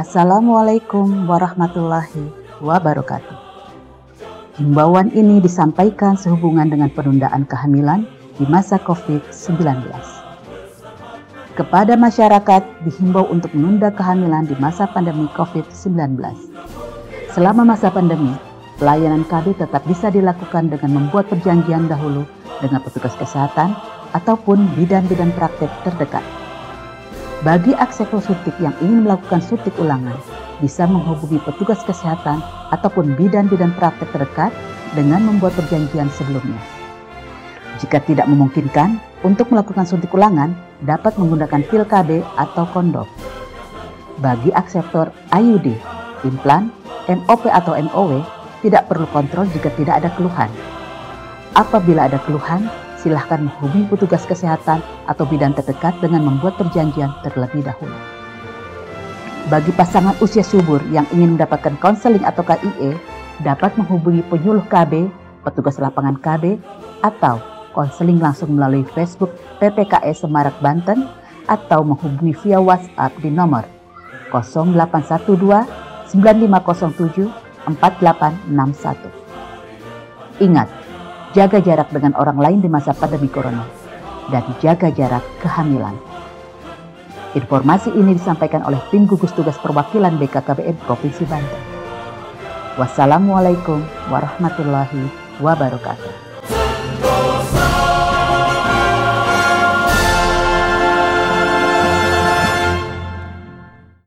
Wassalamualaikum warahmatullahi wabarakatuh. Himbauan ini disampaikan sehubungan dengan penundaan kehamilan di masa COVID-19. Kepada masyarakat dihimbau untuk menunda kehamilan di masa pandemi COVID-19. Selama masa pandemi, pelayanan KB tetap bisa dilakukan dengan membuat perjanjian dahulu dengan petugas kesehatan ataupun bidan-bidan praktek terdekat. Bagi akseptor suntik yang ingin melakukan suntik ulangan, bisa menghubungi petugas kesehatan ataupun bidan-bidan praktek terdekat dengan membuat perjanjian sebelumnya. Jika tidak memungkinkan, untuk melakukan suntik ulangan dapat menggunakan pil KB atau kondom. Bagi akseptor IUD, implan, NOP atau NOW, tidak perlu kontrol jika tidak ada keluhan. Apabila ada keluhan, silahkan menghubungi petugas kesehatan atau bidan terdekat dengan membuat perjanjian terlebih dahulu. Bagi pasangan usia subur yang ingin mendapatkan konseling atau KIE, dapat menghubungi penyuluh KB, petugas lapangan KB, atau konseling langsung melalui Facebook PPKS Semarak Banten atau menghubungi via WhatsApp di nomor 0812 9507 4861. Ingat, jaga jarak dengan orang lain di masa pandemi corona, dan jaga jarak kehamilan. Informasi ini disampaikan oleh tim gugus tugas perwakilan BKKBN Provinsi Banten. Wassalamualaikum warahmatullahi wabarakatuh.